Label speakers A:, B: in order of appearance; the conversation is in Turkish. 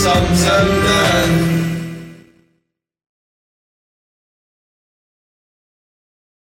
A: Kaçsam senden.